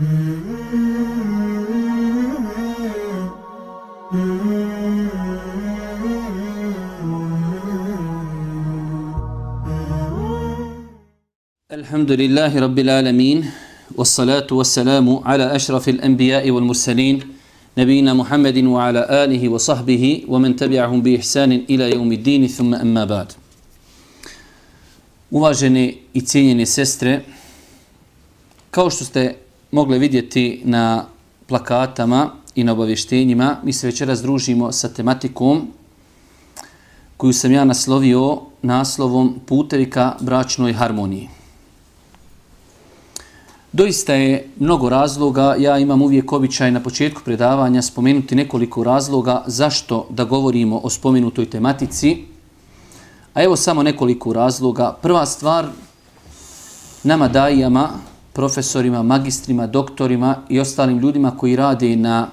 الحمد لله رب العالمين والصلاة والسلام على أشرف الأنبياء والمرسلين نبينا محمد وعلى آله وصحبه ومن تبعهم بإحسان إلى يوم الدين. ثم أما بعد. Uvažene i cijenjene sestre, kao što ste mogli vidjeti na plakatama i na obavještenjima, mi se večeras družimo sa tematikom koju sam ja naslovio naslovom Putevi ka bračnoj harmoniji. Doista je mnogo razloga, ja imam uvijek običaj na početku predavanja spomenuti nekoliko razloga zašto da govorimo o spomenutoj tematici. A evo samo nekoliko razloga. Prva stvar, nama dajama, profesorima, magistrima, doktorima i ostalim ljudima koji rade na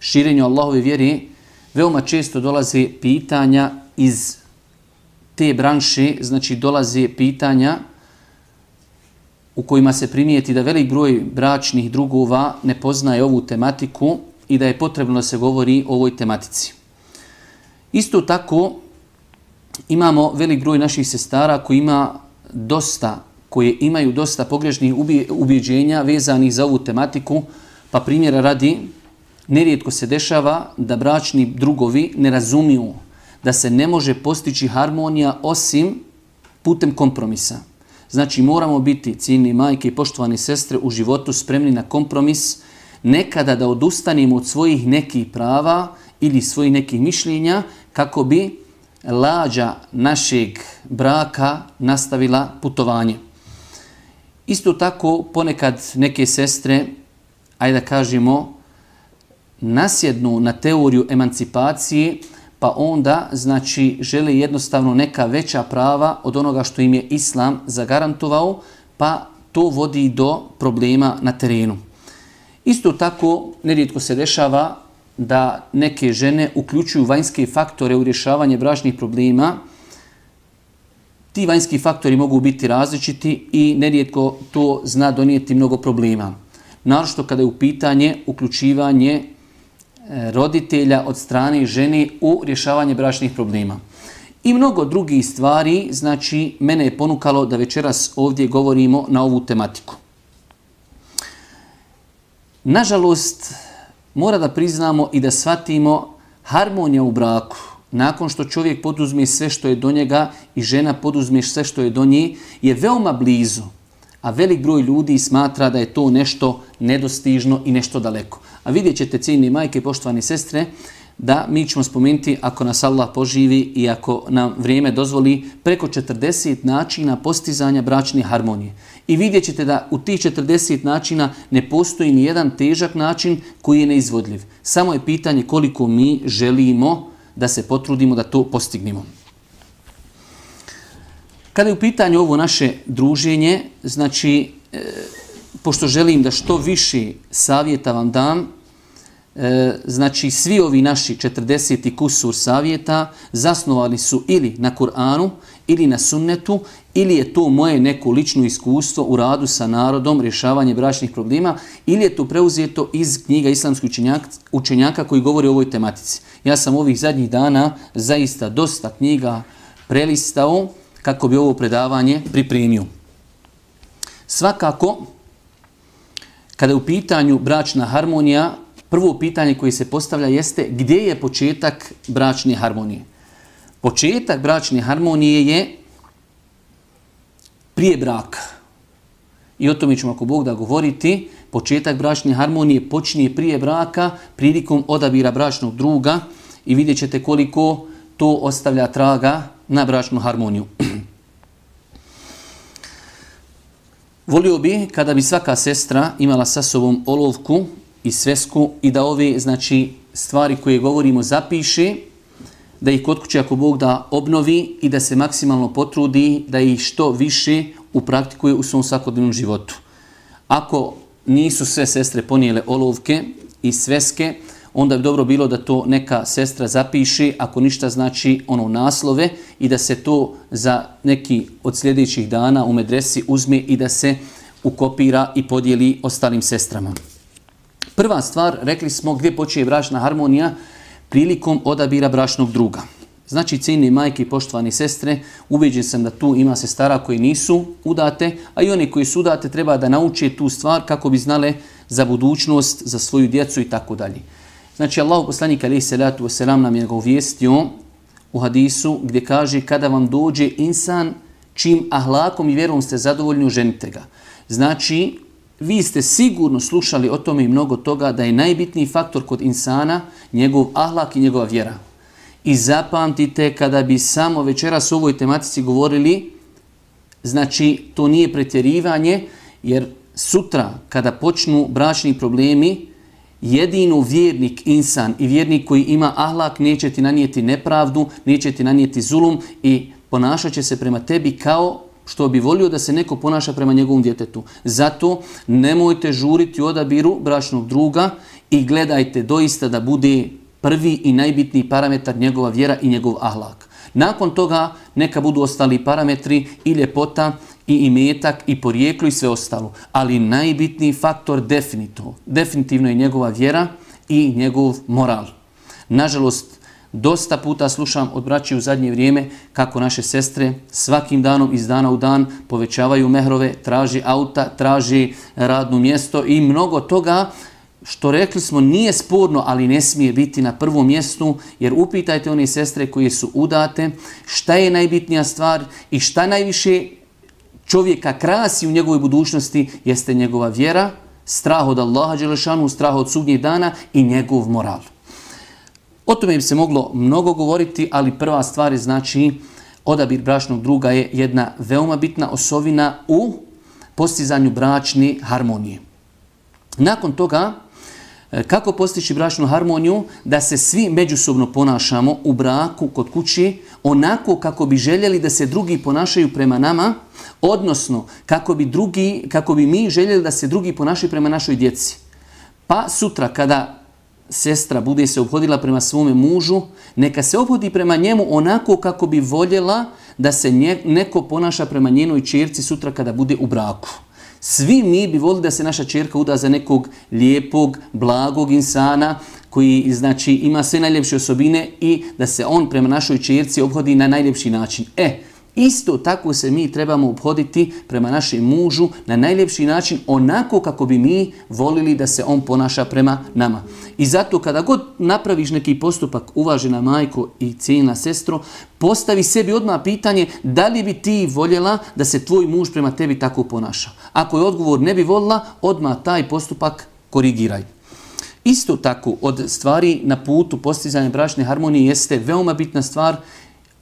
širenju Allahove vjere, veoma često dolaze pitanja iz te branše, znači dolaze pitanja u kojima se primijeti da velik broj bračnih drugova ne poznaje ovu tematiku i da je potrebno da se govori o ovoj tematici. Isto tako imamo velik broj naših sestara koji ima dosta koje imaju dosta pogrešnih ubjeđenja vezanih za ovu tematiku, pa primjera radi, nerijetko se dešava da bračni drugovi ne razumiju da se ne može postići harmonija osim putem kompromisa. Znači moramo biti ciljni majke i poštovani sestre u životu spremni na kompromis, nekada da odustanemo od svojih nekih prava ili svojih nekih mišljenja kako bi lađa našeg braka nastavila putovanje. Isto tako ponekad neke sestre, ajde da kažemo, nasjednu na teoriju emancipacije, pa onda znači žele jednostavno neka veća prava od onoga što im je islam zagarantovao, pa to vodi do problema na terenu. Isto tako nerijetko se dešava da neke žene uključuju vanjske faktore u rješavanje bračnih problema. Ti vanjski faktori mogu biti različiti i nerijetko to zna donijeti mnogo problema. Naročito kada je u pitanje uključivanje roditelja od strane žene u rješavanje bračnih problema. I mnogo drugih stvari, znači, mene je ponukalo da večeras ovdje govorimo na ovu tematiku. Nažalost, mora da priznamo i da shvatimo harmonija u braku. Nakon što čovjek poduzme sve što je do njega i žena poduzme sve što je do nje, je veoma blizu. A velik broj ljudi smatra da je to nešto nedostižno i nešto daleko. A vidjet ćete cijeni majke poštovani sestre da mi ćemo spomenuti ako nas Allah poživi i ako nam vrijeme dozvoli preko 40 načina postizanja bračne harmonije. I vidjet ćete da u tih 40 načina ne postoji ni jedan težak način koji je neizvodljiv. Samo je pitanje koliko mi želimo da se potrudimo da to postignemo. Kada je u pitanju ovo naše druženje, znači e, pošto želim da što više savjeta vam dam, e, znači svi ovi naši 40. kusur savjeta zasnovali su ili na Kur'anu, ili na sunnetu, ili je to moje neko lično iskustvo u radu sa narodom, rješavanje bračnih problema, ili je to preuzeto iz knjiga islamskih učenjaka, učenjaka koji govori o ovoj tematici. Ja sam ovih zadnjih dana zaista dosta knjiga prelistao kako bi ovo predavanje pripremio. Svakako, kada je u pitanju bračna harmonija, prvo pitanje koje se postavlja jeste gdje je početak bračne harmonije. Početak bračne harmonije je prije braka. I o tome ćemo ako Bog da govoriti. Početak bračne harmonije počinje prije braka, prilikom odabira bračnog druga i vidjet ćete koliko to ostavlja traga na bračnu harmoniju. Volio bi kada bi svaka sestra imala sa sobom olovku i svesku i da ove znači, stvari koje govorimo zapiše, da ih kod kuće ako Bog da obnovi i da se maksimalno potrudi da ih što više upraktikuje u svom svakodnevnom životu. Ako nisu sve sestre ponijele olovke i sveske, onda bi dobro bilo da to neka sestra zapiše, ako ništa znači ono naslove i da se to za neki od sljedećih dana u medresi uzme i da se ukopira i podijeli ostalim sestrama. Prva stvar, rekli smo gdje počinje bračna harmonija, prilikom odabira bračnog druga. Znači, cijene majke i poštovani sestre, ubeđen sam da tu ima sestara koji nisu udate, a i oni koji su udate treba da nauče tu stvar kako bi znale za budućnost, za svoju djecu i tako dalje. Znači, Allah poslanik alaih salatu wasalam nam je ga uvijestio u hadisu gdje kaže kada vam dođe insan čim ahlakom i vjerom ste zadovoljni, ženite ga. Znači, vi ste sigurno slušali o tome i mnogo toga da je najbitniji faktor kod insana njegov ahlak i njegova vjera. I zapamtite kada bi samo večeras u ovoj tematici govorili, znači to nije pretjerivanje, jer sutra kada počnu bračni problemi, jedino vjernik insan i vjernik koji ima ahlak neće ti nanijeti nepravdu, neće ti nanijeti zulum i ponašat će se prema tebi kao što bi volio da se neko ponaša prema njegovom djetetu. Zato nemojte žuriti u odabiru bračnog druga i gledajte doista da bude prvi i najbitniji parametar njegova vjera i njegov ahlak. Nakon toga neka budu ostali parametri i ljepota i imetak i porijeklo i sve ostalo. Ali najbitniji faktor definitivno, definitivno je njegova vjera i njegov moral. Nažalost, Dosta puta slušam od braći u zadnje vrijeme kako naše sestre svakim danom iz dana u dan povećavaju mehrove, traži auta, traži radno mjesto i mnogo toga što rekli smo nije sporno, ali ne smije biti na prvom mjestu, jer upitajte one sestre koje su udate, šta je najbitnija stvar i šta najviše čovjeka krasi u njegovoj budućnosti jeste njegova vjera, strah od Allaha Đelešanu, strah od sudnjih dana i njegov moral. O tome bi se moglo mnogo govoriti, ali prva stvar je znači odabir bračnog druga je jedna veoma bitna osovina u postizanju bračne harmonije. Nakon toga, kako postići bračnu harmoniju? Da se svi međusobno ponašamo u braku kod kući onako kako bi željeli da se drugi ponašaju prema nama, odnosno kako bi, drugi, kako bi mi željeli da se drugi ponašaju prema našoj djeci. Pa sutra kada sestra bude se obhodila prema svome mužu, neka se obhodi prema njemu onako kako bi voljela da se neko ponaša prema njenoj čerci sutra kada bude u braku. Svi mi bi volili da se naša čerka uda za nekog lijepog, blagog insana koji znači ima sve najljepše osobine i da se on prema našoj čerci obhodi na najljepši način. E, Isto tako se mi trebamo obhoditi prema našem mužu na najljepši način, onako kako bi mi volili da se on ponaša prema nama. I zato kada god napraviš neki postupak, uvažena majko i cijena sestro, postavi sebi odmah pitanje da li bi ti voljela da se tvoj muž prema tebi tako ponaša. Ako je odgovor ne bi volila, odmah taj postupak korigiraj. Isto tako od stvari na putu postizanja bračne harmonije jeste veoma bitna stvar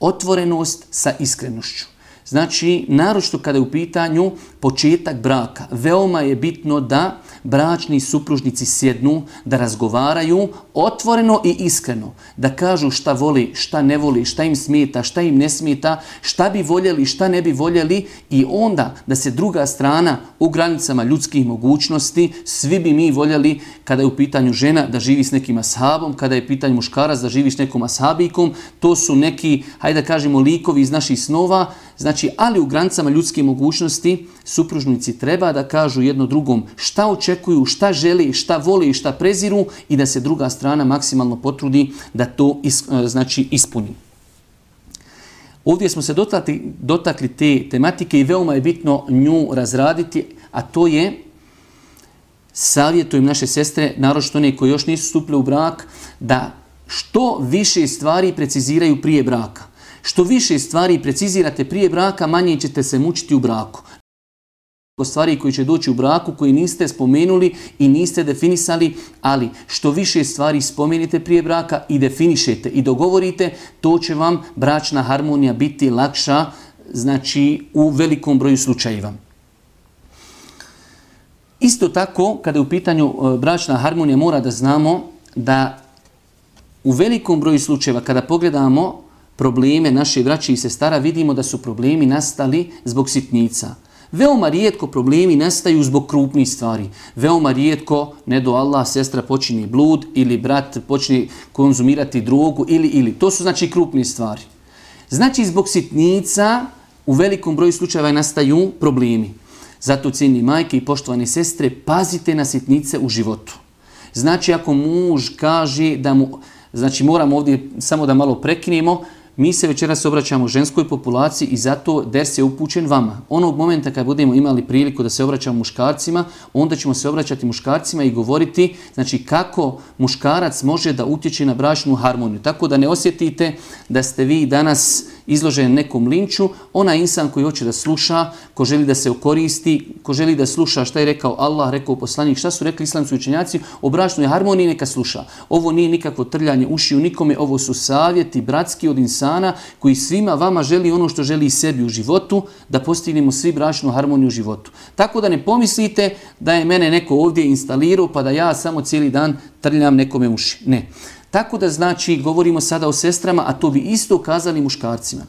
otvorenost sa iskrenošću. Znači, naročito kada je u pitanju početak braka, veoma je bitno da bračni supružnici sjednu, da razgovaraju otvoreno i iskreno, da kažu šta voli, šta ne voli, šta im smeta, šta im ne smeta, šta bi voljeli, šta ne bi voljeli i onda da se druga strana u granicama ljudskih mogućnosti, svi bi mi voljeli kada je u pitanju žena da živi s nekim ashabom, kada je u pitanju muškarac da živi s nekom ashabikom, to su neki, hajde da kažemo, likovi iz naših snova, Znači, ali u granicama ljudske mogućnosti supružnici treba da kažu jedno drugom šta očekuju, šta želi, šta voli i šta preziru i da se druga strana maksimalno potrudi da to is, e, znači, ispuni. Ovdje smo se dotakli, dotakli te tematike i veoma je bitno nju razraditi, a to je savjetujem naše sestre, naročito one koji još nisu stupili u brak, da što više stvari preciziraju prije braka. Što više stvari precizirate prije braka, manje ćete se mučiti u braku. Stvari koji će doći u braku, koji niste spomenuli i niste definisali, ali što više stvari spomenite prije braka i definišete i dogovorite, to će vam bračna harmonija biti lakša, znači u velikom broju slučajeva. Isto tako, kada je u pitanju e, bračna harmonija, mora da znamo da u velikom broju slučajeva, kada pogledamo probleme naše braće i sestara, vidimo da su problemi nastali zbog sitnica. Veoma rijetko problemi nastaju zbog krupnih stvari. Veoma rijetko, ne do Allah, sestra počini blud ili brat počne konzumirati drogu ili ili. To su znači krupne stvari. Znači zbog sitnica u velikom broju slučajeva nastaju problemi. Zato cijeni majke i poštovane sestre, pazite na sitnice u životu. Znači ako muž kaže da mu, znači moramo ovdje samo da malo prekinemo, mi se večeras obraćamo ženskoj populaciji i zato ders je upućen vama. Onog momenta kad budemo imali priliku da se obraćamo muškarcima, onda ćemo se obraćati muškarcima i govoriti znači kako muškarac može da utječe na bračnu harmoniju. Tako da ne osjetite da ste vi danas izložen nekom linču, ona insan koji hoće da sluša, ko želi da se okoristi, ko želi da sluša šta je rekao Allah, rekao poslanik, šta su rekli islamski učenjaci, o bračnoj harmoniji neka sluša. Ovo nije nikakvo trljanje ušiju nikome, ovo su savjeti bratski od insana koji svima vama želi ono što želi i sebi u životu, da postignemo svi bračnu harmoniju u životu. Tako da ne pomislite da je mene neko ovdje instalirao pa da ja samo cijeli dan trljam nekome uši. Ne. Tako da znači, govorimo sada o sestrama, a to bi isto kazali muškarcima.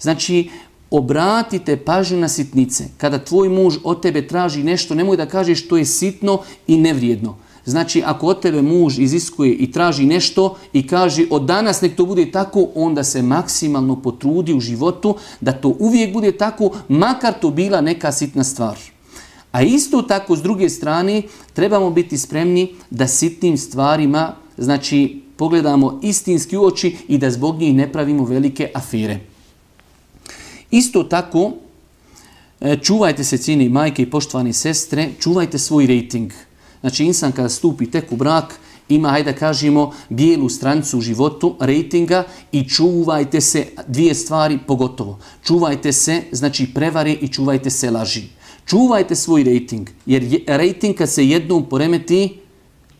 Znači, obratite pažnju na sitnice. Kada tvoj muž od tebe traži nešto, nemoj da kažeš što je sitno i nevrijedno. Znači, ako od tebe muž iziskuje i traži nešto i kaže od danas nek to bude tako, onda se maksimalno potrudi u životu da to uvijek bude tako, makar to bila neka sitna stvar. A isto tako, s druge strane, trebamo biti spremni da sitnim stvarima, znači, pogledamo istinski u oči i da zbog njih ne pravimo velike afire. Isto tako, e, čuvajte se cijeni majke i poštovane sestre, čuvajte svoj rating. Znači, insan kada stupi tek u brak, ima, hajde da kažemo, bijelu strancu u životu, rejtinga i čuvajte se dvije stvari pogotovo. Čuvajte se, znači prevare i čuvajte se laži. Čuvajte svoj rejting, jer rejting kad se jednom poremeti,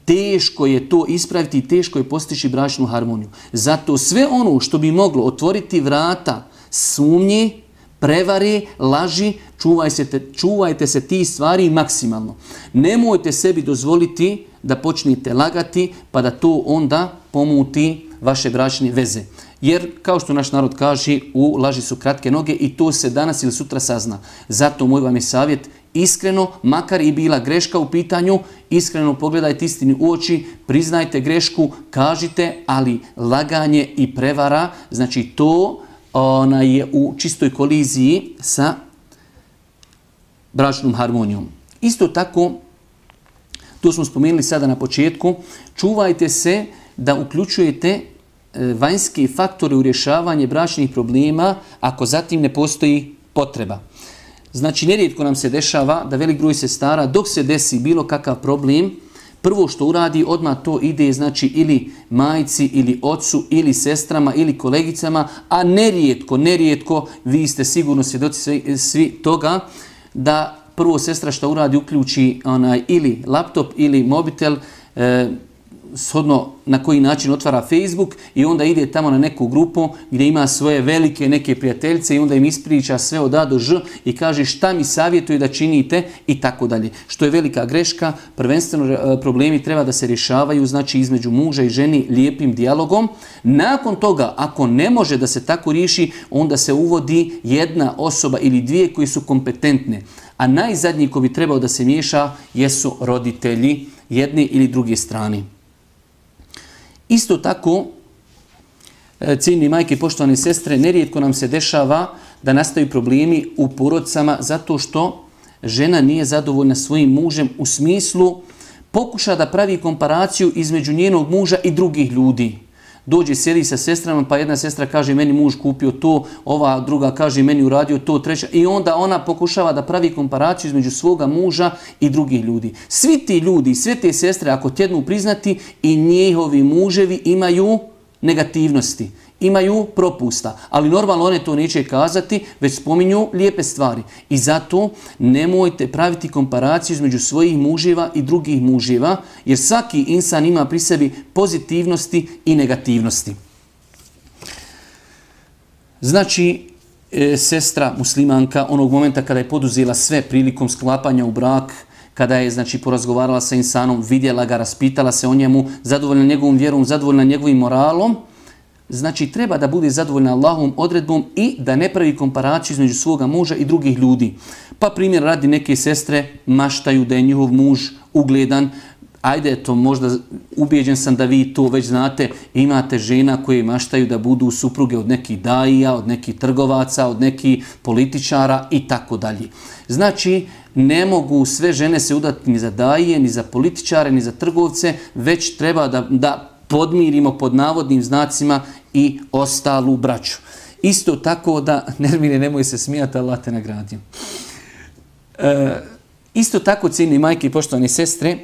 teško je to ispraviti i teško je postići bračnu harmoniju. Zato sve ono što bi moglo otvoriti vrata sumnji, prevari, laži, čuvaj se te, čuvajte se ti stvari maksimalno. Nemojte sebi dozvoliti da počnete lagati pa da to onda pomuti vaše bračne veze. Jer, kao što naš narod kaže, u laži su kratke noge i to se danas ili sutra sazna. Zato moj vam je savjet, iskreno, makar i bila greška u pitanju, iskreno pogledajte istini u oči, priznajte grešku, kažite, ali laganje i prevara, znači to ona je u čistoj koliziji sa bračnom harmonijom. Isto tako, to smo spomenuli sada na početku, čuvajte se da uključujete e, vanjski faktore u rješavanje bračnih problema ako zatim ne postoji potreba. Znači, nerijetko nam se dešava da velik broj se stara, dok se desi bilo kakav problem, prvo što uradi, odmah to ide znači ili majci, ili ocu, ili sestrama, ili kolegicama, a nerijetko, nerijetko, vi ste sigurno svjedoci svi, svi toga, da prvo sestra što uradi uključi onaj, ili laptop ili mobitel, e, shodno na koji način otvara Facebook i onda ide tamo na neku grupu gdje ima svoje velike neke prijateljice i onda im ispriča sve od A do Ž i kaže šta mi savjetuje da činite i tako dalje. Što je velika greška, prvenstveno e, problemi treba da se rješavaju znači između muža i ženi lijepim dijalogom. Nakon toga, ako ne može da se tako riješi, onda se uvodi jedna osoba ili dvije koji su kompetentne. A najzadnji ko bi trebao da se miješa jesu roditelji jedne ili druge strane. Isto tako, e, ciljni majke i poštovane sestre, nerijetko nam se dešava da nastaju problemi u porodcama zato što žena nije zadovoljna svojim mužem u smislu pokuša da pravi komparaciju između njenog muža i drugih ljudi dođe sjedi sa sestrama, pa jedna sestra kaže meni muž kupio to, ova druga kaže meni uradio to, treća i onda ona pokušava da pravi komparaciju između svoga muža i drugih ljudi. Svi ti ljudi, sve te sestre, ako tjednu priznati, i njihovi muževi imaju negativnosti imaju propusta, ali normalno one to neće kazati, već spominju lijepe stvari. I zato nemojte praviti komparaciju između svojih muževa i drugih muževa, jer svaki insan ima pri sebi pozitivnosti i negativnosti. Znači, e, sestra muslimanka onog momenta kada je poduzela sve prilikom sklapanja u brak, kada je znači porazgovarala sa insanom, vidjela ga, raspitala se o njemu, zadovoljna njegovom vjerom, zadovoljna njegovim moralom, Znači treba da bude zadovoljna Allahovom odredbom i da ne pravi komparaciju između svoga muža i drugih ljudi. Pa primjer radi neke sestre maštaju da je njihov muž ugledan, ajde to možda ubijeđen sam da vi to već znate, imate žena koje maštaju da budu supruge od nekih daija, od nekih trgovaca, od nekih političara i tako dalje. Znači, Ne mogu sve žene se udati ni za daje, ni za političare, ni za trgovce, već treba da, da podmirimo pod navodnim znacima i ostalu braću. Isto tako da, Nermine, nemoj se smijati, Allah te nagradio. E, isto tako, cijeni majke i poštovani sestre, e,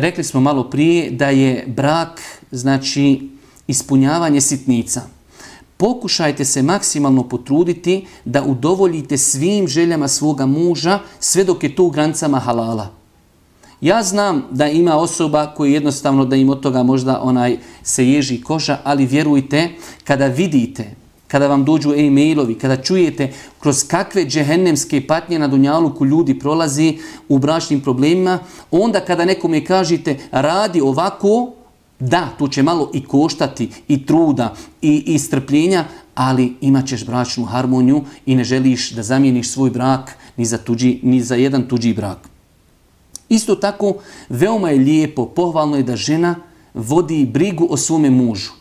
rekli smo malo prije da je brak, znači, ispunjavanje sitnica. Pokušajte se maksimalno potruditi da udovoljite svim željama svoga muža sve dok je to u granicama halala. Ja znam da ima osoba koji jednostavno da im od toga možda onaj se ježi koža, ali vjerujte, kada vidite, kada vam dođu e-mailovi, kada čujete kroz kakve džehennemske patnje na Dunjaluku ljudi prolazi u bračnim problemima, onda kada nekome kažete radi ovako, da, tu će malo i koštati, i truda, i, i strpljenja, ali imat ćeš bračnu harmoniju i ne želiš da zamijeniš svoj brak ni za, tuđi, ni za jedan tuđi brak. Isto tako, veoma je lijepo, pohvalno je da žena vodi brigu o svome mužu.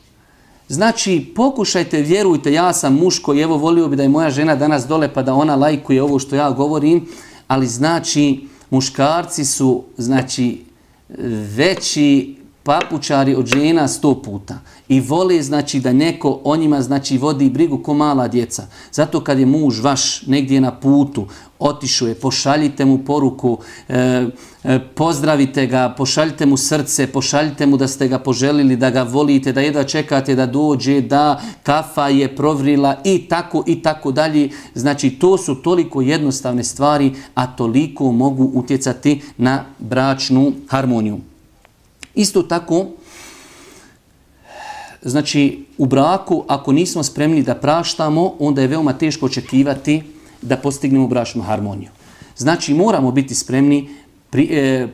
Znači, pokušajte, vjerujte, ja sam muš koji evo volio bi da je moja žena danas dole pa da ona lajkuje ovo što ja govorim, ali znači, muškarci su, znači, veći papučari od žena sto puta i vole znači da neko o njima znači vodi brigu ko mala djeca. Zato kad je muž vaš negdje na putu, otišao je, pošaljite mu poruku, e, e, pozdravite ga, pošaljite mu srce, pošaljite mu da ste ga poželili, da ga volite, da jedva čekate da dođe, da kafa je provrila i tako i tako dalje. Znači to su toliko jednostavne stvari, a toliko mogu utjecati na bračnu harmoniju. Isto tako, znači u braku ako nismo spremni da praštamo, onda je veoma teško očekivati da postignemo bračnu harmoniju. Znači moramo biti spremni pri, e,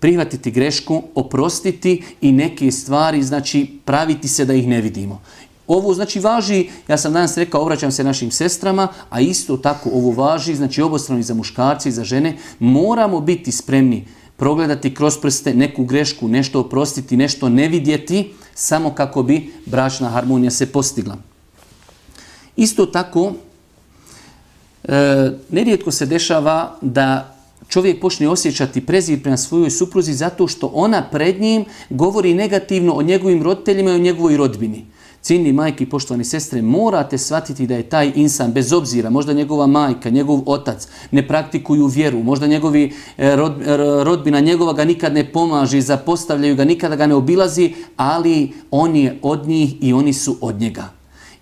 prihvatiti grešku, oprostiti i neke stvari, znači praviti se da ih ne vidimo. Ovo znači važi, ja sam danas rekao, obraćam se našim sestrama, a isto tako ovo važi, znači obostrano i za muškarce i za žene, moramo biti spremni progledati kroz prste neku grešku, nešto oprostiti, nešto ne vidjeti, samo kako bi bračna harmonija se postigla. Isto tako, e, nerijetko se dešava da čovjek počne osjećati prezir prema svojoj supruzi zato što ona pred njim govori negativno o njegovim roditeljima i o njegovoj rodbini. Cijeni majki, poštovani sestre, morate shvatiti da je taj insan, bez obzira, možda njegova majka, njegov otac, ne praktikuju vjeru, možda njegovi e, rod, rodbina njegova ga nikad ne pomaži, zapostavljaju ga, nikada ga ne obilazi, ali on je od njih i oni su od njega.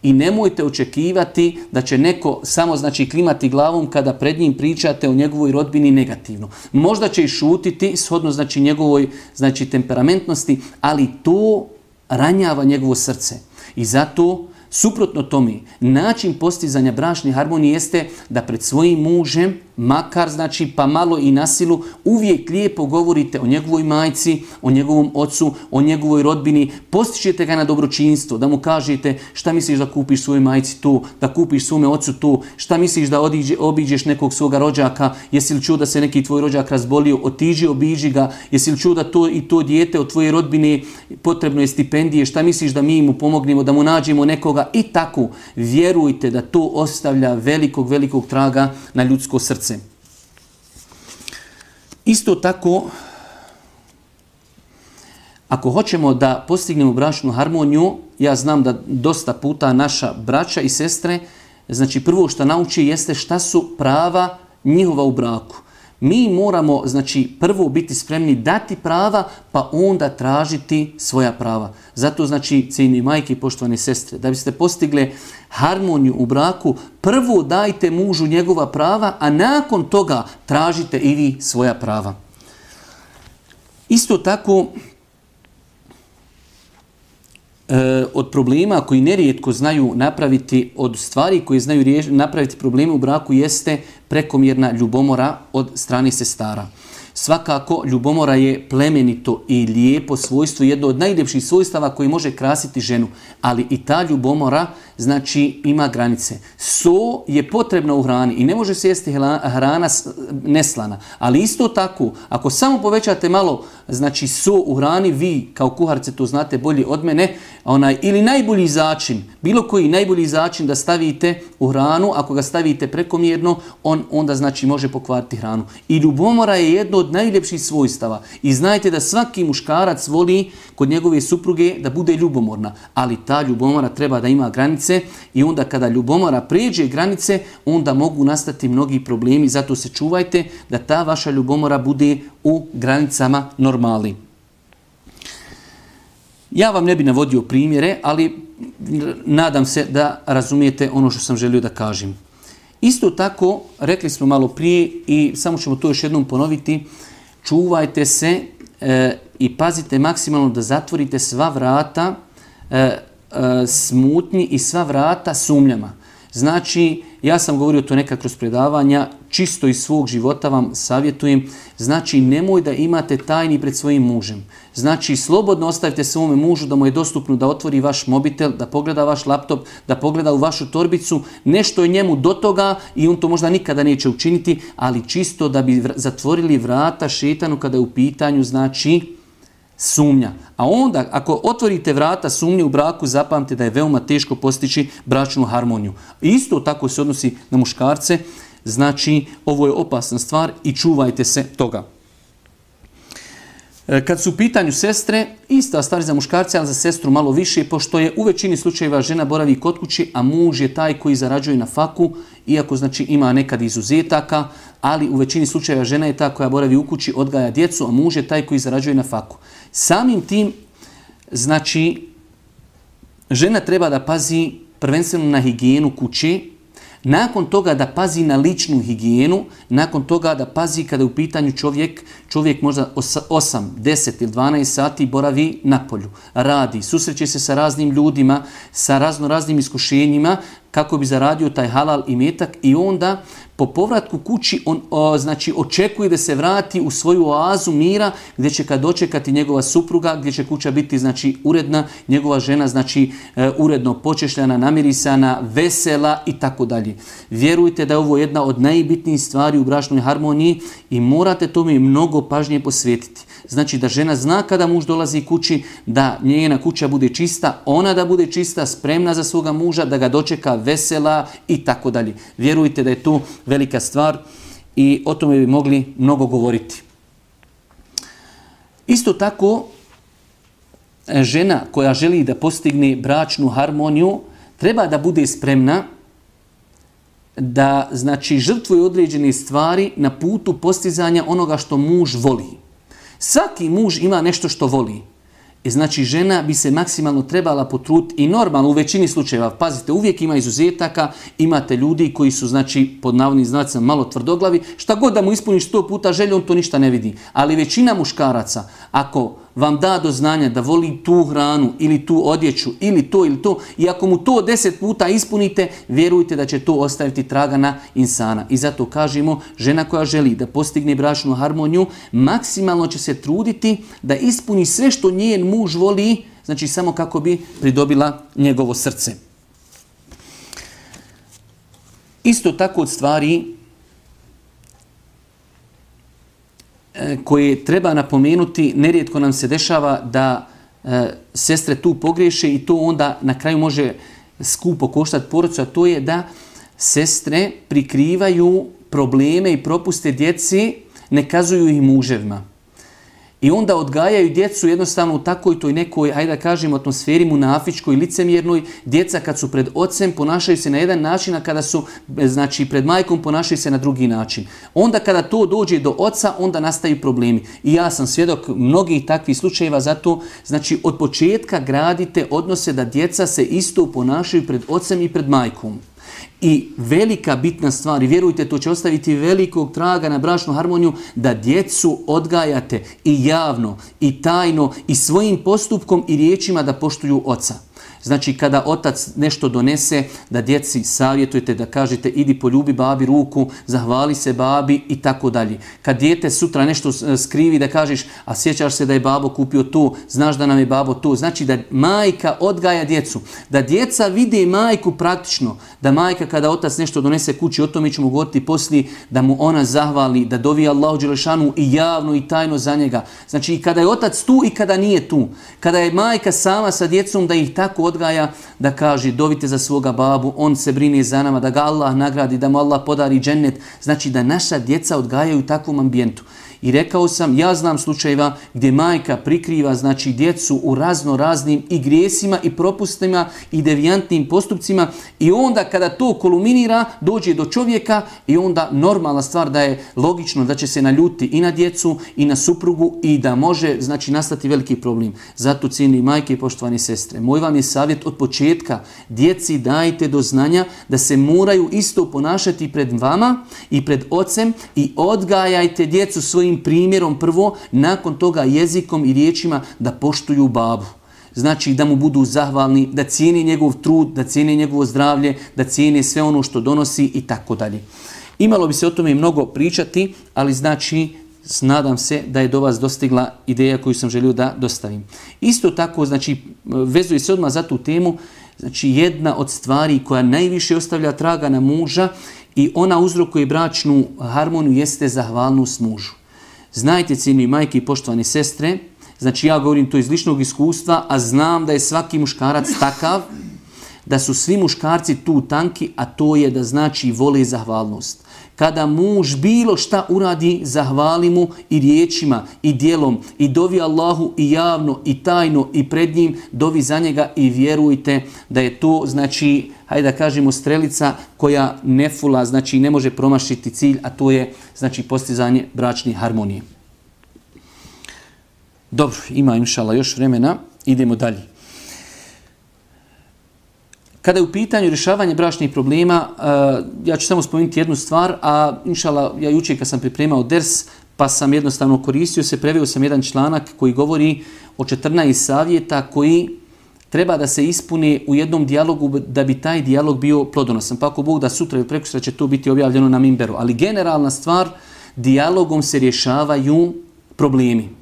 I nemojte očekivati da će neko samo znači klimati glavom kada pred njim pričate o njegovoj rodbini negativno. Možda će i šutiti shodno znači njegovoj znači temperamentnosti, ali to ranjava njegovo srce. I zato, suprotno tome, način postizanja bračne harmonije jeste da pred svojim mužem makar znači pa malo i na silu, uvijek lijepo govorite o njegovoj majci, o njegovom ocu, o njegovoj rodbini, postičete ga na dobročinstvo, da mu kažete šta misliš da kupiš svojoj majci to, da kupiš svome ocu to, šta misliš da odiđe, obiđeš nekog svoga rođaka, jesi li čuo da se neki tvoj rođak razbolio, otiđi, obiđi ga, jesi li čuo da to i to dijete od tvoje rodbine potrebno je stipendije, šta misliš da mi mu pomognemo, da mu nađemo nekoga i tako. Vjerujte da to ostavlja velikog, velikog traga na ljudsko srce. Isto tako, ako hoćemo da postignemo bračnu harmoniju, ja znam da dosta puta naša braća i sestre, znači prvo što nauči jeste šta su prava njihova u braku. Mi moramo, znači, prvo biti spremni dati prava, pa onda tražiti svoja prava. Zato, znači, cijeni majke i poštovane sestre, da biste postigle harmoniju u braku, prvo dajte mužu njegova prava, a nakon toga tražite i vi svoja prava. Isto tako, e, od problema koji nerijetko znaju napraviti, od stvari koje znaju napraviti probleme u braku jeste prekomjerna ljubomora od strane sestara. Svakako, ljubomora je plemenito i lijepo svojstvo, jedno od najljepših svojstava koji može krasiti ženu. Ali i ta ljubomora, znači, ima granice. So je potrebna u hrani i ne može se jesti hrana neslana. Ali isto tako, ako samo povećate malo, znači, so u hrani, vi kao kuharce to znate bolje od mene, onaj, ili najbolji začin, bilo koji najbolji začin da stavite u hranu, ako ga stavite prekomjerno, on onda znači može pokvariti hranu. I ljubomora je jedno od najljepših svojstava. I znajte da svaki muškarac voli kod njegove supruge da bude ljubomorna. Ali ta ljubomora treba da ima granice i onda kada ljubomora pređe granice, onda mogu nastati mnogi problemi. Zato se čuvajte da ta vaša ljubomora bude u granicama normali. Ja vam ne bi navodio primjere, ali nadam se da razumijete ono što sam želio da kažem. Isto tako, rekli smo malo prije i samo ćemo to još jednom ponoviti, čuvajte se e, i pazite maksimalno da zatvorite sva vrata e, e, smutnji i sva vrata sumnjama. Znači, ja sam govorio to nekak kroz predavanja, čisto iz svog života vam savjetujem, znači nemoj da imate tajni pred svojim mužem. Znači, slobodno ostavite svome mužu da mu je dostupno da otvori vaš mobitel, da pogleda vaš laptop, da pogleda u vašu torbicu, nešto je njemu do toga i on to možda nikada neće učiniti, ali čisto da bi zatvorili vrata šetanu kada je u pitanju, znači, sumnja. A onda, ako otvorite vrata sumnje u braku, zapamte da je veoma teško postići bračnu harmoniju. Isto tako se odnosi na muškarce, znači ovo je opasna stvar i čuvajte se toga. E, kad su u pitanju sestre, ista stvar za muškarce, ali za sestru malo više, pošto je u većini slučajeva žena boravi kod kući, a muž je taj koji zarađuje na faku, iako znači ima nekad izuzetaka, ali u većini slučajeva žena je ta koja boravi u kući, odgaja djecu, a muž je taj koji zarađuje na faku. Samim tim, znači, žena treba da pazi prvenstveno na higijenu kući, nakon toga da pazi na ličnu higijenu, nakon toga da pazi kada je u pitanju čovjek, čovjek možda 8, 10 ili 12 sati boravi na polju, radi, susreće se sa raznim ljudima, sa razno raznim iskušenjima, kako bi zaradio taj halal i metak i onda po povratku kući on znači očekuje da se vrati u svoju oazu mira gdje će kad dočekati njegova supruga, gdje će kuća biti znači uredna, njegova žena znači e, uredno počešljana, namirisana, vesela i tako dalje. Vjerujte da je ovo jedna od najbitnijih stvari u bračnoj harmoniji i morate tome mnogo pažnje posvetiti. Znači da žena zna kada muž dolazi kući, da njena kuća bude čista, ona da bude čista, spremna za svoga muža, da ga dočeka vesela i tako dalje. Vjerujte da je to velika stvar i o tome bi mogli mnogo govoriti. Isto tako, žena koja želi da postigne bračnu harmoniju, treba da bude spremna da znači žrtvuje određene stvari na putu postizanja onoga što muž voli. Svaki muž ima nešto što voli. I znači žena bi se maksimalno trebala potruditi i normalno u većini slučajeva, pazite, uvijek ima izuzetaka, imate ljudi koji su znači pod navodnim znacima malo tvrdoglavi, šta god da mu ispuniš sto puta želju, on to ništa ne vidi. Ali većina muškaraca, ako vam da do znanja da voli tu hranu ili tu odjeću ili to ili to i ako mu to deset puta ispunite, vjerujte da će to ostaviti traga na insana. I zato kažemo, žena koja želi da postigne bračnu harmoniju, maksimalno će se truditi da ispuni sve što njen muž voli, znači samo kako bi pridobila njegovo srce. Isto tako od stvari E, koje treba napomenuti, nerijetko nam se dešava da e, sestre tu pogriješe i to onda na kraju može skupo koštati porodcu, a to je da sestre prikrivaju probleme i propuste djeci, ne kazuju ih muževima. I onda odgajaju djecu jednostavno u takoj toj nekoj, ajde da kažemo, atmosferi munafičkoj, licemjernoj. Djeca kad su pred ocem ponašaju se na jedan način, a kada su znači, pred majkom ponašaju se na drugi način. Onda kada to dođe do oca, onda nastaju problemi. I ja sam svjedok mnogih takvih slučajeva, zato znači od početka gradite odnose da djeca se isto ponašaju pred ocem i pred majkom. I velika bitna stvar, i vjerujte, to će ostaviti velikog traga na bračnu harmoniju, da djecu odgajate i javno, i tajno, i svojim postupkom i riječima da poštuju oca. Znači kada otac nešto donese, da djeci savjetujete da kažete idi poljubi babi ruku, zahvali se babi i tako dalje. Kad dijete sutra nešto skrivi da kažeš, a sjećaš se da je babo kupio to, znaš da nam je babo to. Znači da majka odgaja djecu, da djeca vide majku praktično, da majka kada otac nešto donese kući, o tome ćemo govoriti poslije, da mu ona zahvali, da dovi Allahu Đelešanu i javno i tajno za njega. Znači i kada je otac tu i kada nije tu. Kada je majka sama sa djecom da ih tako odgaja, da kaže dovite za svoga babu, on se brine za nama, da ga Allah nagradi, da mu Allah podari džennet. Znači da naša djeca odgajaju u takvom ambijentu. I rekao sam, ja znam slučajeva gdje majka prikriva znači djecu u razno raznim i grijesima i propustima i devijantnim postupcima i onda kada to koluminira dođe do čovjeka i onda normalna stvar da je logično da će se naljuti i na djecu i na suprugu i da može znači nastati veliki problem. Zato cijeni majke i poštovani sestre, moj vam je savjet od početka djeci dajte do znanja da se moraju isto ponašati pred vama i pred ocem i odgajajte djecu svojim primjerom prvo, nakon toga jezikom i riječima da poštuju babu. Znači da mu budu zahvalni, da cijeni njegov trud, da cijeni njegovo zdravlje, da cijeni sve ono što donosi i tako dalje. Imalo bi se o tome mnogo pričati, ali znači nadam se da je do vas dostigla ideja koju sam želio da dostavim. Isto tako, znači, vezuje se odmah za tu temu, znači jedna od stvari koja najviše ostavlja traga na muža i ona uzrokuje bračnu harmoniju jeste zahvalnost mužu. Znajte, cijeni majke i poštovane sestre, znači ja govorim to iz ličnog iskustva, a znam da je svaki muškarac takav, da su svi muškarci tu tanki, a to je da znači vole zahvalnost. Kada muž bilo šta uradi, zahvali mu i riječima i dijelom i dovi Allahu i javno i tajno i pred njim, dovi za njega i vjerujte da je to, znači, hajde da kažemo, strelica koja ne fula, znači ne može promašiti cilj, a to je, znači, postizanje bračne harmonije. Dobro, ima inšala još vremena, idemo dalje. Kada je u pitanju rješavanje bračnih problema, uh, ja ću samo spomenuti jednu stvar, a inšala, ja jučer kad sam pripremao ders, pa sam jednostavno koristio se, preveo sam jedan članak koji govori o 14 savjeta koji treba da se ispuni u jednom dijalogu da bi taj dijalog bio plodonosan. Pa ako Bog da sutra i prekustra će to biti objavljeno na Mimberu. Ali generalna stvar, dijalogom se rješavaju problemi.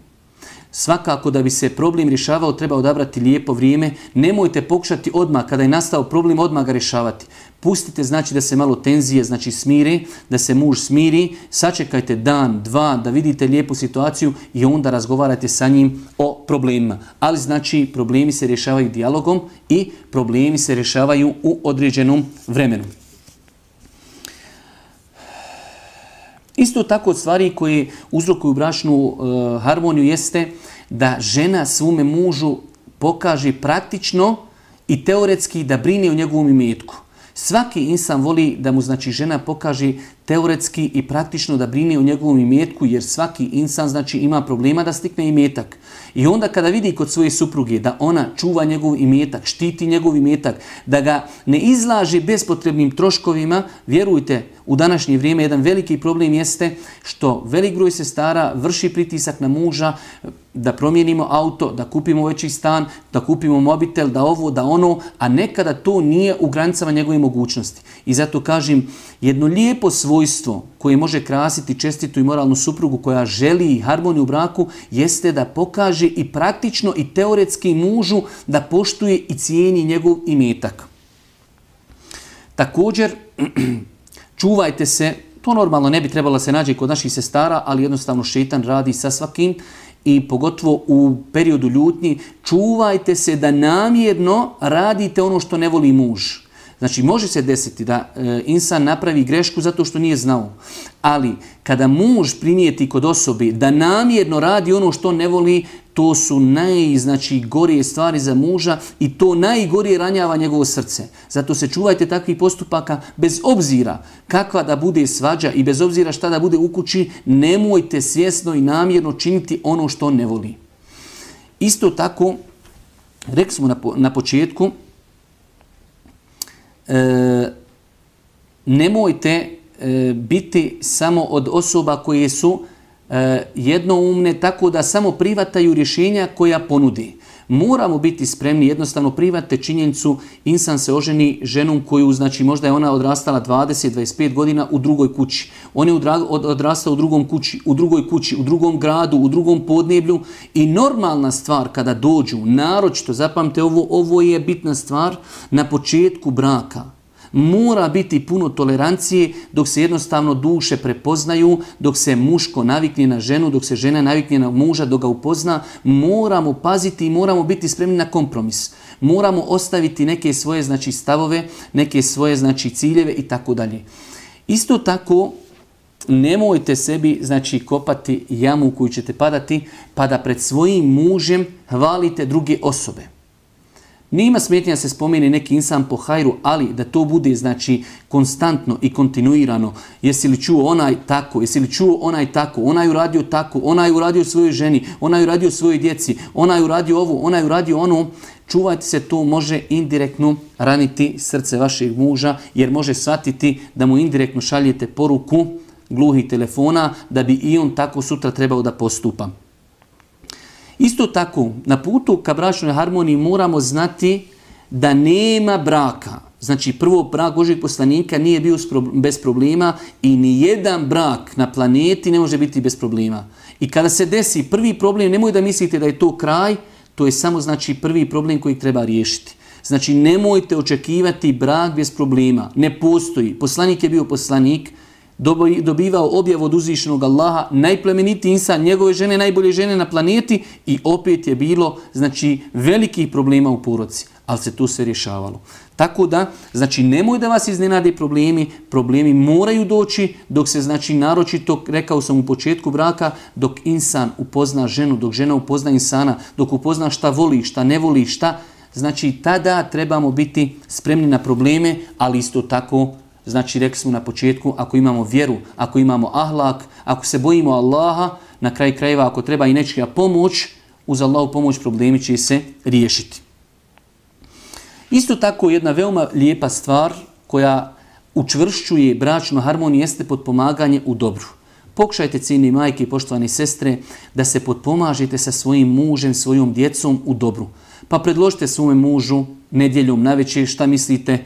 Svakako da bi se problem rješavao treba odabrati lijepo vrijeme. Nemojte pokušati odmah kada je nastao problem odmah ga rješavati. Pustite znači da se malo tenzije znači smiri, da se muž smiri, sačekajte dan, dva, da vidite lijepu situaciju i onda razgovarajte sa njim o problemima. Ali znači problemi se rješavaju dijalogom i problemi se rješavaju u određenom vremenu. Isto tako stvari koje uzrokuju bračnu uh, harmoniju jeste da žena svome mužu pokaže praktično i teoretski da brine o njegovom imetku. Svaki insan voli da mu znači žena pokaže teoretski i praktično da brine o njegovom imetku jer svaki insan znači ima problema da stikne imetak. I onda kada vidi kod svoje supruge da ona čuva njegov imetak, štiti njegov imetak, da ga ne izlaže bespotrebnim troškovima, vjerujte, u današnje vrijeme jedan veliki problem jeste što velik broj se stara vrši pritisak na muža da promijenimo auto, da kupimo veći stan, da kupimo mobitel, da ovo, da ono, a nekada to nije u granicama njegove mogućnosti. I zato kažem, jedno lijepo svojstvo koje može krasiti čestitu i moralnu suprugu koja želi harmoniju u braku jeste da pokaže i praktično i teoretski mužu da poštuje i cijeni njegov imetak. Također, čuvajte se, to normalno ne bi trebalo se nađe kod naših sestara, ali jednostavno šetan radi sa svakim i pogotovo u periodu ljutnji, čuvajte se da namjerno radite ono što ne voli muž. Znači, može se desiti da e, insan napravi grešku zato što nije znao. Ali, kada muž primijeti kod osobi da namjerno radi ono što ne voli, to su naj, znači, gorije stvari za muža i to najgorije ranjava njegovo srce. Zato se čuvajte takvih postupaka bez obzira kakva da bude svađa i bez obzira šta da bude u kući, nemojte svjesno i namjerno činiti ono što ne voli. Isto tako, rekli smo na, na početku, nemojte e, biti samo od osoba koje su e, jednoumne tako da samo privataju rješenja koja ponudi. Moramo biti spremni, jednostavno private činjenicu, insan se oženi ženom koju, znači možda je ona odrastala 20-25 godina u drugoj kući. On je odrastao u drugom kući, u drugoj kući, u drugom gradu, u drugom podneblju i normalna stvar kada dođu, naročito, zapamte ovo, ovo je bitna stvar, na početku braka Mora biti puno tolerancije dok se jednostavno duše prepoznaju, dok se muško navikne na ženu, dok se žena navikne na muža, dok ga upozna. Moramo paziti i moramo biti spremni na kompromis. Moramo ostaviti neke svoje znači stavove, neke svoje znači ciljeve i tako dalje. Isto tako nemojte sebi znači kopati jamu u koju ćete padati pa da pred svojim mužem hvalite druge osobe. Nima smetnja se spomeni neki insan po hajru, ali da to bude znači konstantno i kontinuirano. Jesi li čuo onaj tako, jesi li čuo onaj tako, onaj uradio tako, onaj uradio svojoj ženi, onaj uradio svojoj djeci, onaj uradio ovo, onaj uradio ono. Čuvajte se, to može indirektno raniti srce vašeg muža, jer može shvatiti da mu indirektno šaljete poruku gluhih telefona, da bi i on tako sutra trebao da postupa. Isto tako, na putu ka bračnoj harmoniji moramo znati da nema braka. Znači, prvo brak Božeg poslanika nije bio bez problema i ni jedan brak na planeti ne može biti bez problema. I kada se desi prvi problem, nemoj da mislite da je to kraj, to je samo znači prvi problem koji treba riješiti. Znači, nemojte očekivati brak bez problema. Ne postoji. Poslanik je bio poslanik, dobivao objav od uzvišenog Allaha, najplemeniti insan, njegove žene, najbolje žene na planeti i opet je bilo znači velikih problema u poroci, ali se tu se rješavalo. Tako da, znači nemoj da vas iznenade problemi, problemi moraju doći dok se znači naročito, rekao sam u početku braka, dok insan upozna ženu, dok žena upozna insana, dok upozna šta voli, šta ne voli, šta, znači tada trebamo biti spremni na probleme, ali isto tako Znači, rekli smo na početku, ako imamo vjeru, ako imamo ahlak, ako se bojimo Allaha, na kraj krajeva, ako treba i nečija pomoć, uz Allahu pomoć problemi će se riješiti. Isto tako jedna veoma lijepa stvar koja učvršćuje bračnu harmoniju jeste potpomaganje u dobru. Pokušajte, cijeni majke i poštovane sestre, da se potpomažete sa svojim mužem, svojom djecom u dobru. Pa predložite svome mužu nedjeljom na večer šta mislite,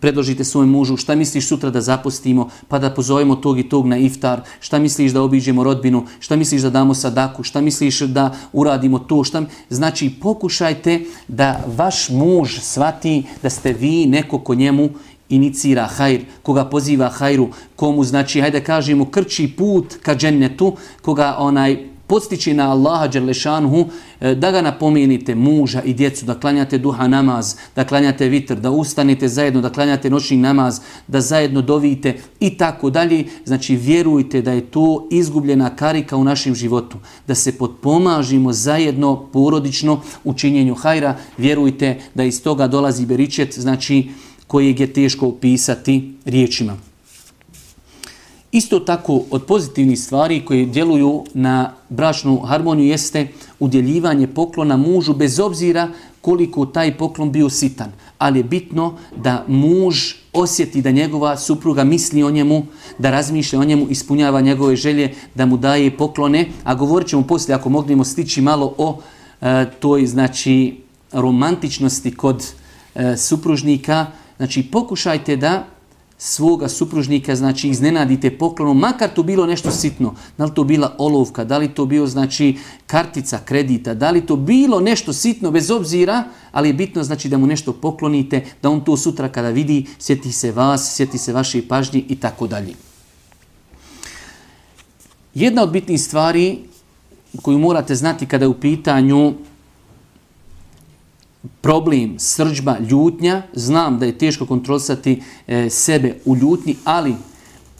predložite svojem mužu šta misliš sutra da zapustimo, pa da pozovemo tog i tog na iftar, šta misliš da obiđemo rodbinu, šta misliš da damo sadaku, šta misliš da uradimo to, šta... Znači pokušajte da vaš muž svati da ste vi neko ko njemu inicira hajr, koga poziva hajru, komu znači, hajde kažemo, krči put ka džennetu, koga onaj postići na Allaha Đerlešanhu, e, da ga napomenite muža i djecu, da klanjate duha namaz, da klanjate vitr, da ustanete zajedno, da klanjate noćni namaz, da zajedno dovite i tako dalje. Znači vjerujte da je to izgubljena karika u našem životu, da se potpomažimo zajedno porodično u činjenju hajra. Vjerujte da iz toga dolazi beričet, znači kojeg je teško opisati riječima. Isto tako od pozitivnih stvari koje djeluju na bračnu harmoniju jeste udjeljivanje poklona mužu bez obzira koliko taj poklon bio sitan. Ali je bitno da muž osjeti da njegova supruga misli o njemu, da razmišlja o njemu, ispunjava njegove želje, da mu daje poklone. A govorit ćemo poslije ako mognemo stići malo o e, toj znači romantičnosti kod e, supružnika. Znači pokušajte da svoga supružnika, znači iznenadite poklonom, makar to bilo nešto sitno, da li to bila olovka, da li to bio znači kartica kredita, da li to bilo nešto sitno bez obzira, ali je bitno znači da mu nešto poklonite, da on to sutra kada vidi, sjeti se vas, sjeti se vaše pažnje i tako dalje. Jedna od bitnih stvari koju morate znati kada je u pitanju problem, srđba, ljutnja, znam da je teško kontrolisati e, sebe u ljutnji, ali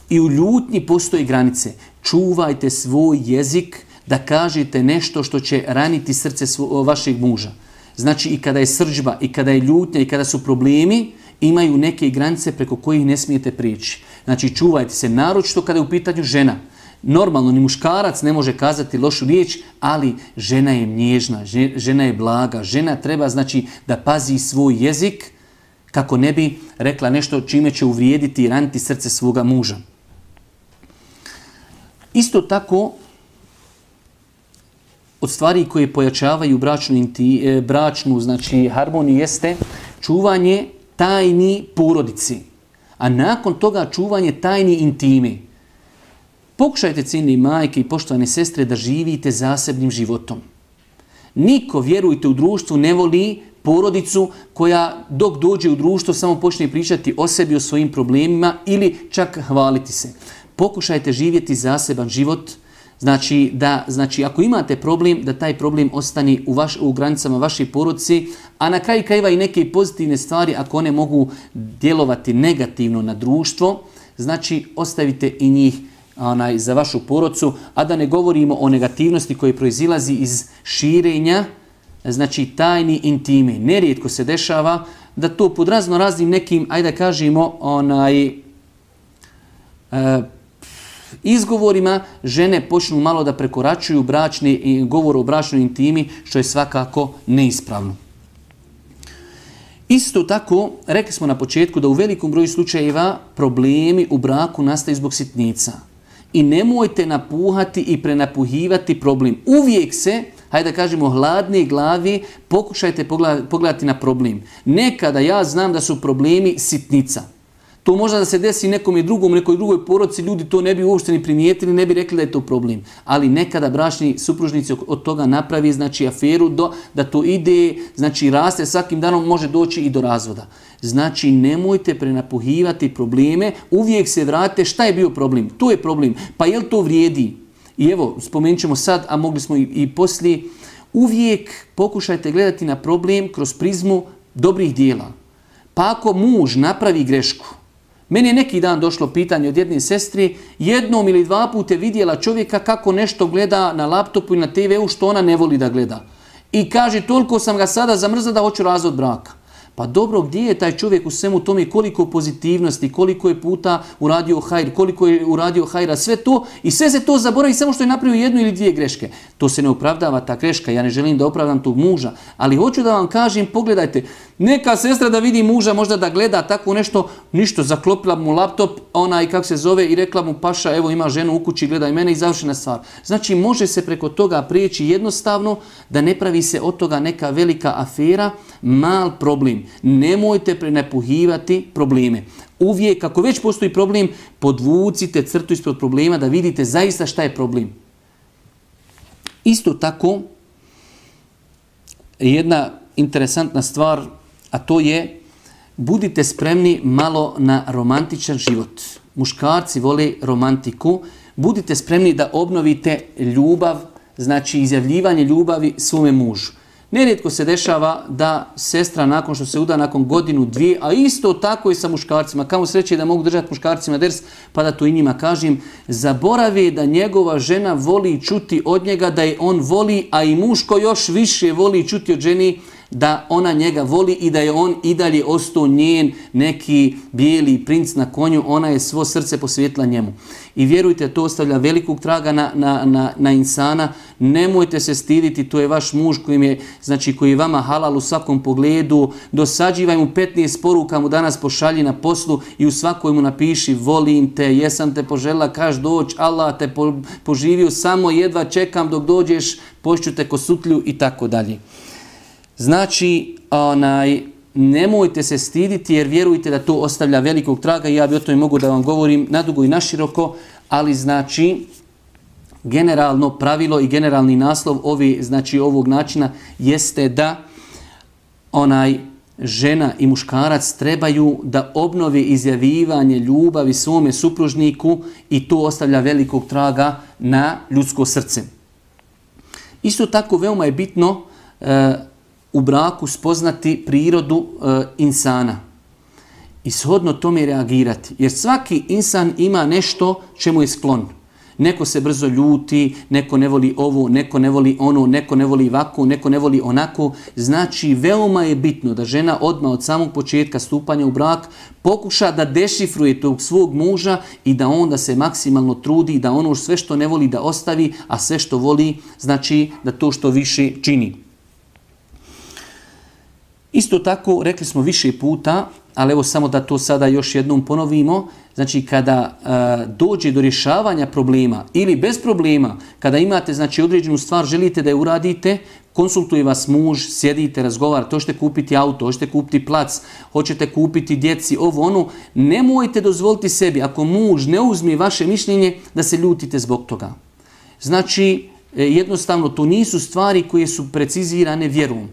i u ljutnji postoji granice. Čuvajte svoj jezik da kažete nešto što će raniti srce vašeg muža. Znači i kada je srđba, i kada je ljutnja, i kada su problemi, imaju neke granice preko kojih ne smijete prijeći. Znači čuvajte se, naročito kada je u pitanju žena. Normalno, ni muškarac ne može kazati lošu riječ, ali žena je nježna, žena je blaga, žena treba znači da pazi svoj jezik kako ne bi rekla nešto čime će uvrijediti i raniti srce svoga muža. od stvari koje pojačavaju bračnu, inti, e, bračnu znači harmoniju jeste čuvanje tajni porodici. A nakon toga čuvanje tajni intimi. Pokušajte, cijeni majke i poštovane sestre, da živite zasebnim životom. Niko, vjerujte, u društvu ne voli porodicu koja dok dođe u društvo samo počne pričati o sebi, o svojim problemima ili čak hvaliti se. Pokušajte živjeti zaseban život, Znači, da, znači, ako imate problem, da taj problem ostane u, vaš, u granicama vaše porodice, a na kraju krajeva i neke pozitivne stvari, ako one mogu djelovati negativno na društvo, znači ostavite i njih onaj, za vašu porodcu, a da ne govorimo o negativnosti koje proizilazi iz širenja, znači tajni intimi. Nerijetko se dešava da to pod razno raznim nekim, ajde da kažemo, onaj, e, izgovorima žene počnu malo da prekoračuju bračni govor o bračnoj intimi, što je svakako neispravno. Isto tako, rekli smo na početku da u velikom broju slučajeva problemi u braku nastaju zbog sitnica. I nemojte napuhati i prenapuhivati problem. Uvijek se, hajde da kažemo, hladne glavi, pokušajte pogledati na problem. Nekada ja znam da su problemi sitnica. To možda da se desi nekom i drugom, nekoj drugoj poroci, ljudi to ne bi uopšte ni primijetili, ne bi rekli da je to problem. Ali nekada bračni supružnici od toga napravi znači aferu do, da to ide, znači raste svakim danom može doći i do razvoda. Znači nemojte prenapuhivati probleme, uvijek se vrate šta je bio problem. To je problem. Pa jel to vrijedi? I evo, spomenut ćemo sad, a mogli smo i, i poslije, uvijek pokušajte gledati na problem kroz prizmu dobrih dijela. Pa ako muž napravi grešku, meni je neki dan došlo pitanje od jedne sestri, jednom ili dva puta vidjela čovjeka kako nešto gleda na laptopu i na TV-u što ona ne voli da gleda. I kaže, toliko sam ga sada zamrzla da hoću razvod braka. Pa dobro, gdje je taj čovjek u svemu tome, koliko pozitivnosti, koliko je puta uradio hajr, koliko je uradio hajra, sve to i sve se to zaboravi samo što je napravio jednu ili dvije greške. To se ne opravdava ta greška, ja ne želim da opravdam tog muža, ali hoću da vam kažem, pogledajte, neka sestra da vidi muža možda da gleda tako nešto, ništo, zaklopila mu laptop, ona i kako se zove i rekla mu paša, evo ima ženu u kući, gledaj mene i završena stvar. Znači može se preko toga prijeći jednostavno da ne pravi se od toga neka velika afera, mal problem. Nemojte prenepuhivati probleme. Uvijek, kako već postoji problem, podvucite crtu ispod problema da vidite zaista šta je problem. Isto tako, jedna interesantna stvar, a to je budite spremni malo na romantičan život. Muškarci vole romantiku. Budite spremni da obnovite ljubav, znači izjavljivanje ljubavi svome mužu. Nerijetko se dešava da sestra nakon što se uda nakon godinu, dvije, a isto tako i sa muškarcima, kamo sreće da mogu držati muškarcima ders, pa da to i njima kažem, zaboravi da njegova žena voli čuti od njega, da je on voli, a i muško još više voli čuti od ženi, da ona njega voli i da je on i dalje ostao njen neki bijeli princ na konju, ona je svo srce posvjetila njemu. I vjerujte, to ostavlja velikog traga na, na, na, na insana, nemojte se stiditi, to je vaš muž koji je, znači koji je vama halal u svakom pogledu, dosađivaj mu 15 poruka mu danas pošalji na poslu i u svakoj mu napiši volim te, jesam te požela, kaž doć, Allah te po, poživio, samo jedva čekam dok dođeš, pošću te kosutlju i tako dalje. Znači, onaj, nemojte se stiditi jer vjerujte da to ostavlja velikog traga i ja bi o tome mogu da vam govorim nadugo i naširoko, ali znači generalno pravilo i generalni naslov ovi, znači ovog načina jeste da onaj žena i muškarac trebaju da obnovi izjavivanje ljubavi svome supružniku i to ostavlja velikog traga na ljudsko srce. Isto tako veoma je bitno e, u braku spoznati prirodu e, insana i shodno tome reagirati. Jer svaki insan ima nešto čemu je sklon. Neko se brzo ljuti, neko ne voli ovo, neko ne voli ono, neko ne voli ovako, neko ne voli onako. Znači, veoma je bitno da žena odmah od samog početka stupanja u brak pokuša da dešifruje tog svog muža i da onda se maksimalno trudi da ono sve što ne voli da ostavi, a sve što voli, znači da to što više čini. Isto tako, rekli smo više puta, ali evo samo da to sada još jednom ponovimo, znači kada uh, dođe do rješavanja problema ili bez problema, kada imate znači određenu stvar, želite da je uradite, konsultuje vas muž, sjedite, razgovarate, hoćete kupiti auto, hoćete kupiti plac, hoćete kupiti djeci, ovo ono, nemojte dozvoliti sebi, ako muž ne uzme vaše mišljenje, da se ljutite zbog toga. Znači, e, jednostavno, to nisu stvari koje su precizirane vjerom.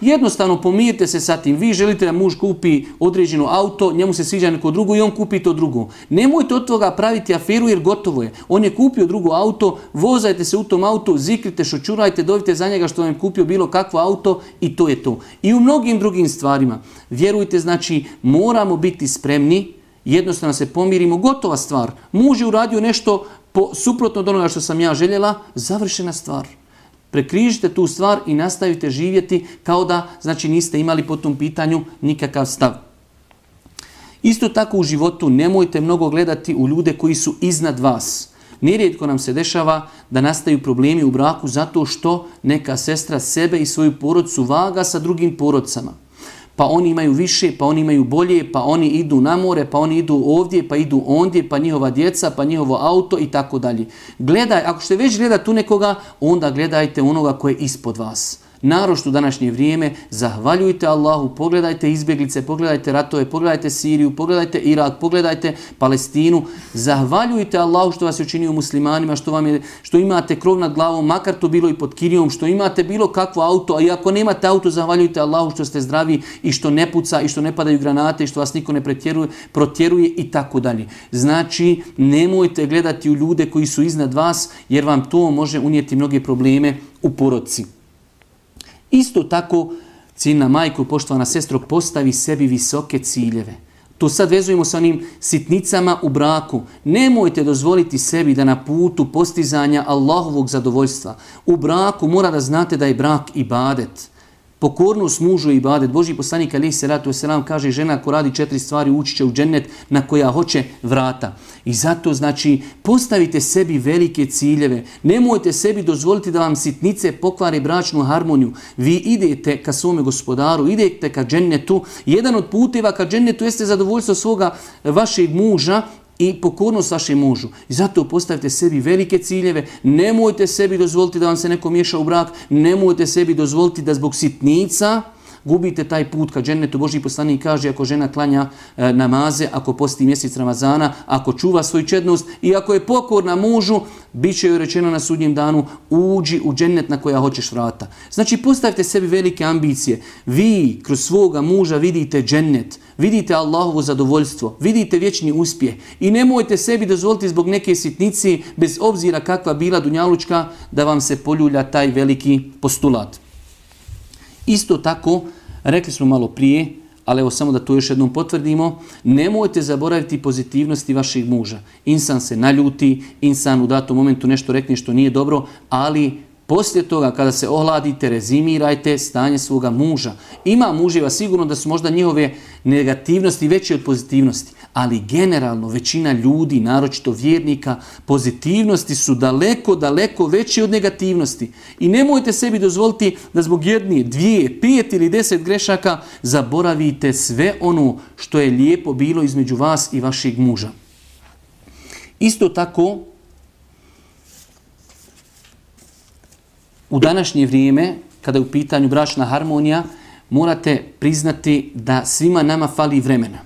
Jednostavno pomirite se sa tim. Vi želite da muž kupi određeno auto, njemu se sviđa neko drugo i on kupi to drugo. Nemojte od toga praviti aferu jer gotovo je. On je kupio drugo auto, vozajte se u tom autu, zikrite, šočurajte, dovite za njega što vam je kupio bilo kakvo auto i to je to. I u mnogim drugim stvarima. Vjerujte, znači, moramo biti spremni, jednostavno se pomirimo, gotova stvar. Muž je uradio nešto po, suprotno od onoga što sam ja željela, završena stvar. Prekrižite tu stvar i nastavite živjeti kao da znači niste imali po tom pitanju nikakav stav. Isto tako u životu nemojte mnogo gledati u ljude koji su iznad vas. Nerijetko nam se dešava da nastaju problemi u braku zato što neka sestra sebe i svoju porodcu vaga sa drugim porodcama pa oni imaju više, pa oni imaju bolje, pa oni idu na more, pa oni idu ovdje, pa idu ondje, pa njihova djeca, pa njihovo auto i tako dalje. Gledaj, ako ste već gledati tu nekoga, onda gledajte onoga koje je ispod vas narošto u današnje vrijeme, zahvaljujte Allahu, pogledajte izbjeglice, pogledajte ratove, pogledajte Siriju, pogledajte Irak, pogledajte Palestinu, zahvaljujte Allahu što vas je učinio muslimanima, što, vam je, što imate krov nad glavom, makar to bilo i pod kirijom, što imate bilo kakvo auto, a i ako nemate auto, zahvaljujte Allahu što ste zdravi i što ne puca i što ne padaju granate i što vas niko ne pretjeruje, protjeruje i tako dalje. Znači, nemojte gledati u ljude koji su iznad vas, jer vam to može unijeti mnoge probleme u porodci. Isto tako, ciljna majko, poštovana sestro, postavi sebi visoke ciljeve. To sad vezujemo sa onim sitnicama u braku. Nemojte dozvoliti sebi da na putu postizanja Allahovog zadovoljstva. U braku mora da znate da je brak i badet. Pokornost mužu i badet. Boži poslanik Ali se ratu selam kaže žena ko radi četiri stvari ući će u džennet na koja hoće vrata. I zato znači postavite sebi velike ciljeve. Nemojte sebi dozvoliti da vam sitnice pokvare bračnu harmoniju. Vi idete ka svome gospodaru, idete ka džennetu. Jedan od puteva ka džennetu jeste zadovoljstvo svoga vašeg muža i pokornost vašem mužu. I zato postavite sebi velike ciljeve, nemojte sebi dozvoliti da vam se neko miješa u brak, nemojte sebi dozvoliti da zbog sitnica gubite taj put ka džennetu. Boži poslanik kaže ako žena klanja e, namaze, ako posti mjesec Ramazana, ako čuva svoju čednost i ako je pokorna mužu, bit će joj rečeno na sudnjem danu uđi u džennet na koja hoćeš vrata. Znači postavite sebi velike ambicije. Vi kroz svoga muža vidite džennet, vidite Allahovo zadovoljstvo, vidite vječni uspjeh i nemojte sebi dozvoliti zbog neke sitnici, bez obzira kakva bila Dunjalučka, da vam se poljulja taj veliki postulat. Isto tako, rekli smo malo prije, ali evo samo da to još jednom potvrdimo, nemojte zaboraviti pozitivnosti vašeg muža. Insan se naljuti, insan u datom momentu nešto rekne što nije dobro, ali poslije toga kada se ohladite, rezimirajte stanje svoga muža. Ima muževa sigurno da su možda njihove negativnosti veće od pozitivnosti ali generalno većina ljudi, naročito vjernika, pozitivnosti su daleko, daleko veće od negativnosti. I nemojte sebi dozvoliti da zbog jedne, dvije, pet ili deset grešaka zaboravite sve ono što je lijepo bilo između vas i vašeg muža. Isto tako, u današnje vrijeme, kada je u pitanju bračna harmonija, morate priznati da svima nama fali vremena.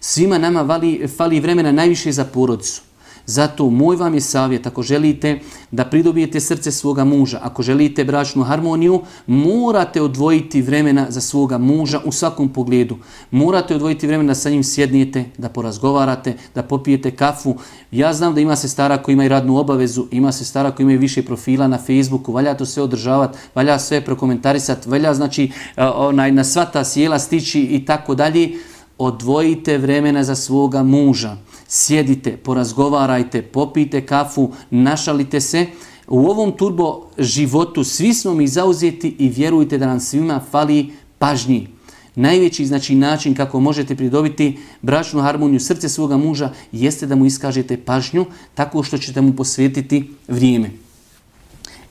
Svima nama fali vremena najviše za porodicu. Zato moj vam je savjet, ako želite da pridobijete srce svoga muža, ako želite bračnu harmoniju, morate odvojiti vremena za svoga muža u svakom pogledu. Morate odvojiti vremena da sa njim sjednijete, da porazgovarate, da popijete kafu. Ja znam da ima se stara koji imaju radnu obavezu, ima se stara koji imaju više profila na Facebooku, valja to sve održavati, valja sve prokomentarisati, valja znači onaj, na sva ta sjela stići i tako dalje odvojite vremena za svoga muža. Sjedite, porazgovarajte, popijte kafu, našalite se. U ovom turbo životu svi smo mi zauzeti i vjerujte da nam svima fali pažnji. Najveći znači način kako možete pridobiti bračnu harmoniju srce svoga muža jeste da mu iskažete pažnju tako što ćete mu posvetiti vrijeme.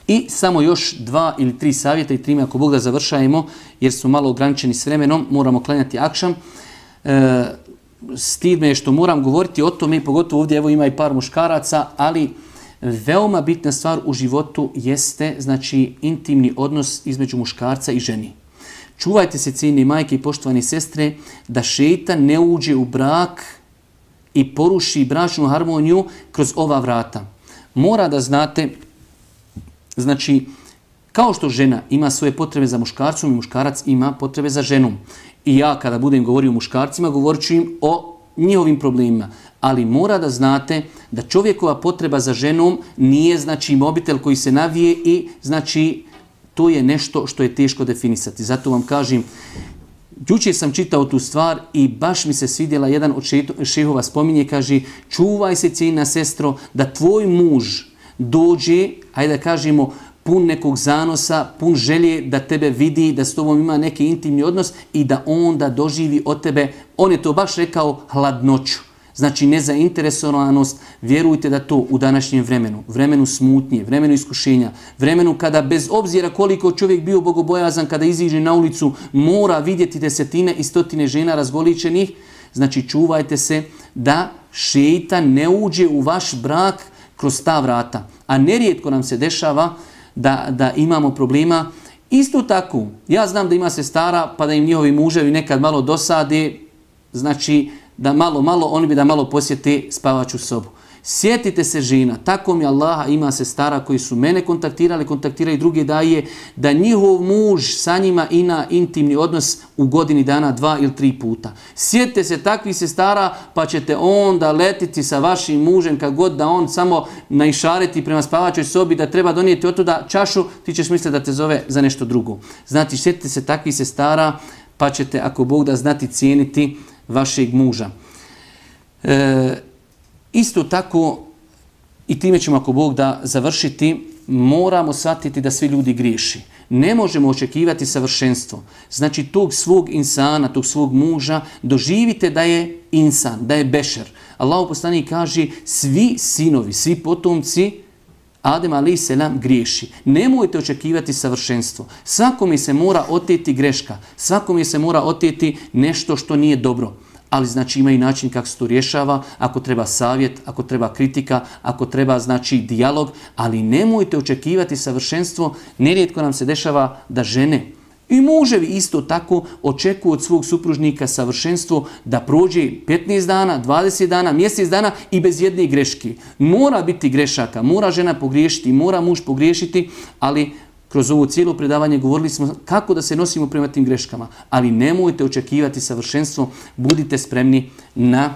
I samo još dva ili tri savjeta i trime ako Boga završajemo jer smo malo ograničeni s vremenom, moramo klanjati akšam. E, stid me što moram govoriti o tome, pogotovo ovdje evo ima i par muškaraca, ali veoma bitna stvar u životu jeste znači intimni odnos između muškarca i ženi. Čuvajte se cijeni majke i poštovani sestre da šeitan ne uđe u brak i poruši bračnu harmoniju kroz ova vrata. Mora da znate, znači, kao što žena ima svoje potrebe za muškarcom i muškarac ima potrebe za ženom. I ja kada budem govorio muškarcima, govorit ću im o njihovim problemima. Ali mora da znate da čovjekova potreba za ženom nije znači mobitel koji se navije i znači to je nešto što je teško definisati. Zato vam kažem, Jučer sam čitao tu stvar i baš mi se svidjela jedan od šehova spominje, kaže čuvaj se cijena sestro da tvoj muž dođe, ajde da kažemo, pun nekog zanosa, pun želje da tebe vidi, da s tobom ima neki intimni odnos i da onda doživi od tebe, on je to baš rekao, hladnoću. Znači nezainteresovanost, vjerujte da to u današnjem vremenu, vremenu smutnje, vremenu iskušenja, vremenu kada bez obzira koliko čovjek bio bogobojazan, kada iziđe na ulicu, mora vidjeti desetine i stotine žena razgoličenih, znači čuvajte se da šeitan ne uđe u vaš brak kroz ta vrata. A nerijetko nam se dešava da, da imamo problema. Isto tako, ja znam da ima se stara pa da im njihovi muževi nekad malo dosade, znači da malo, malo, oni bi da malo posjete spavaću sobu. Sjetite se žena, tako mi Allaha ima se stara koji su mene kontaktirali, kontaktiraju druge daje, da njihov muž sa njima ima intimni odnos u godini dana dva ili tri puta. Sjetite se takvih se stara pa ćete onda letiti sa vašim mužem kad god da on samo naišareti prema spavačoj sobi da treba donijeti od tuda čašu, ti ćeš misliti da te zove za nešto drugo. Znači, sjetite se takvih se stara pa ćete, ako Bog da znati, cijeniti vašeg muža. E, isto tako, i time ćemo ako Bog da završiti, moramo shvatiti da svi ljudi griješi. Ne možemo očekivati savršenstvo. Znači tog svog insana, tog svog muža, doživite da je insan, da je bešer. Allah poslani kaže, svi sinovi, svi potomci, Adem ali selam griješi. Nemojte očekivati savršenstvo. Svakome se mora oteti greška. Svakome se mora oteti nešto što nije dobro ali znači ima i način kako se to rješava, ako treba savjet, ako treba kritika, ako treba znači dijalog, ali nemojte očekivati savršenstvo. Nerijetko nam se dešava da žene i muževi isto tako očekuju od svog supružnika savršenstvo da prođe 15 dana, 20 dana, mjesec dana i bez jedne greške. Mora biti grešaka, mora žena pogriješiti, mora muž pogriješiti, ali kroz ovo cijelo predavanje govorili smo kako da se nosimo prema tim greškama, ali nemojte očekivati savršenstvo, budite spremni na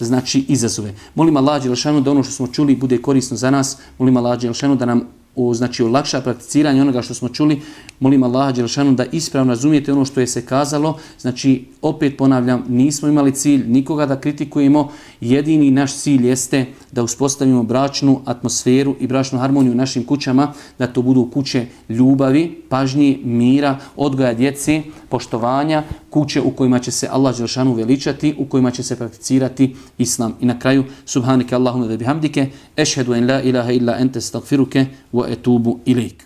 znači izazove. Molim Allah Đelšanu da ono što smo čuli bude korisno za nas, molim Allah Đelšanu da nam o, znači olakša prakticiranje onoga što smo čuli. Molim Allaha Đelšanu da ispravno razumijete ono što je se kazalo. Znači, opet ponavljam, nismo imali cilj nikoga da kritikujemo. Jedini naš cilj jeste da uspostavimo bračnu atmosferu i bračnu harmoniju u našim kućama, da to budu kuće ljubavi, pažnje, mira, odgoja djece, poštovanja, kuće u kojima će se Allah Đelšanu veličati, u kojima će se prakticirati Islam. I na kraju, subhanike Allahumma da bihamdike, ešhedu en la ilaha illa ente stagfiruke, wa etubu ilik.